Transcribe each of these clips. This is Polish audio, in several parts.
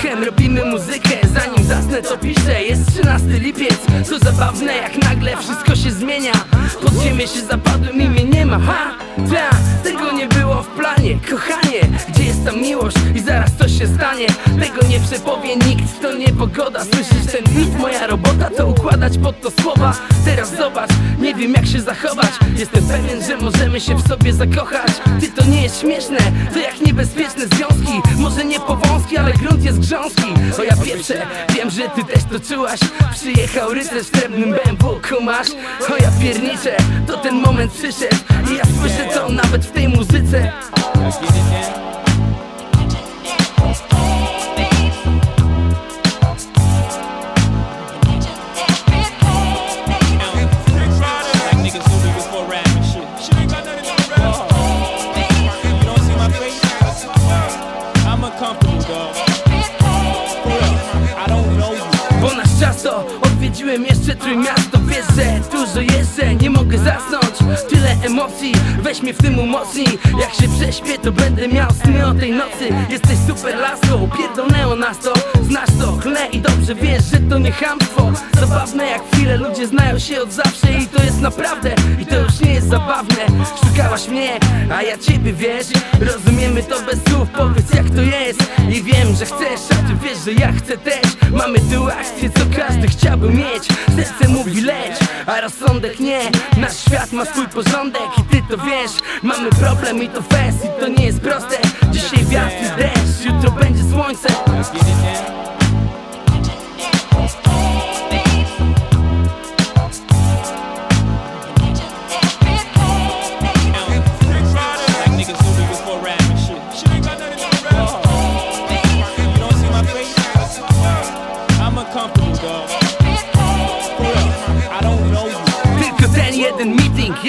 Wichem robimy muzykę. Zanim zasnę to piszę Jest 13 lipiec. To zabawne jak nagle wszystko się zmienia. Pod ziemię się zapadłem i mnie nie ma. Ha! Ta, tego nie było w planie Kochanie, miłość? I zaraz coś się stanie. Tego nie przepowie nikt, to nie pogoda Słyszysz ten beat? Moja robota to układać pod to słowa. Teraz zobacz, nie wiem jak się zachować. Jestem pewien, że możemy się w sobie zakochać. Ty to nie jest śmieszne, to jak niebezpieczne związki. Może nie powązki, ale grunt jest grząski. O ja pierwsze, wiem, że ty też to czułaś. Przyjechał rycerz w srebrnym BMW, kumasz? O ja pierniczę, to ten moment przyszedł. I ja słyszę to nawet w tej muzyce Bo nasz czas to odwiedziłem jeszcze Trójmiasto. Wiesz, że dużo jeszcze, nie mogę zasnąć. Tyle emocji, weź mnie w tym umocnij Jak się prześpię, to będę miał sny o tej nocy. Jesteś super laską, pierdolnęło nas to. Znasz to, chle i dobrze wiesz, że to nie chamstwo. Zabawne jak chwile, ludzie znają się od zawsze I to jest naprawdę, i to już nie jest zabawne. Szukałaś mnie, a ja ciebie wiesz? Rozumiemy to bez słów, powiedz jak to jest. I wiem, że chcesz, a ty wiesz, że ja chcę też Akcję, co każdy chciałby mieć. Serce mówi leć, a rozsądek nie. Nasz świat ma swój porządek i ty to wiesz. Mamy problem i to fest i to nie jest proste. Dzisiaj wiatr i deszcz, jutro będzie słońce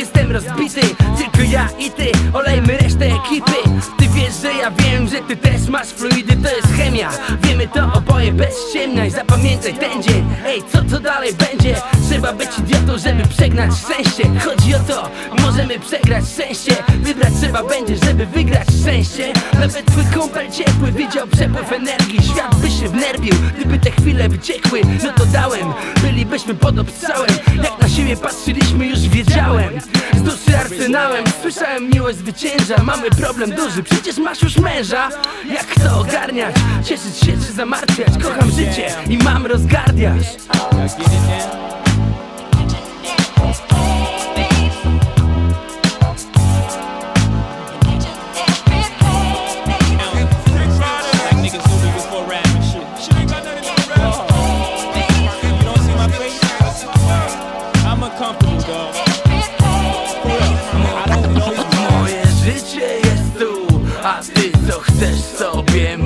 jestem rozbity Tylko ja i ty, olejmy resztę ekipy. Ty wiesz, że ja wiem, że ty też masz fluidy To jest chemia, wiemy to oboje bez ciemna I zapamiętaj ten dzień, ej co to dalej będzie? Trzeba być idiotą, żeby przegnać szczęście. Chodzi o to, możemy przegrać szczęście. Wybrać trzeba będzie, żeby wygrać szczęście. Nawet twój kumpel ciepły widział przepływ energii. Świat by się wnerwił, gdyby te chwile wyciekły No to dałem, bylibyśmy pod obstrzałem. Jak siebie patrzyliśmy już wiedziałem. Z duszy arsenałem, słyszałem miłość zwycięża. Mamy problem duży, przecież masz już męża. Jak to ogarniać? Cieszyć się czy zamartwiać? Kocham życie i mam rozgardiasz też sobie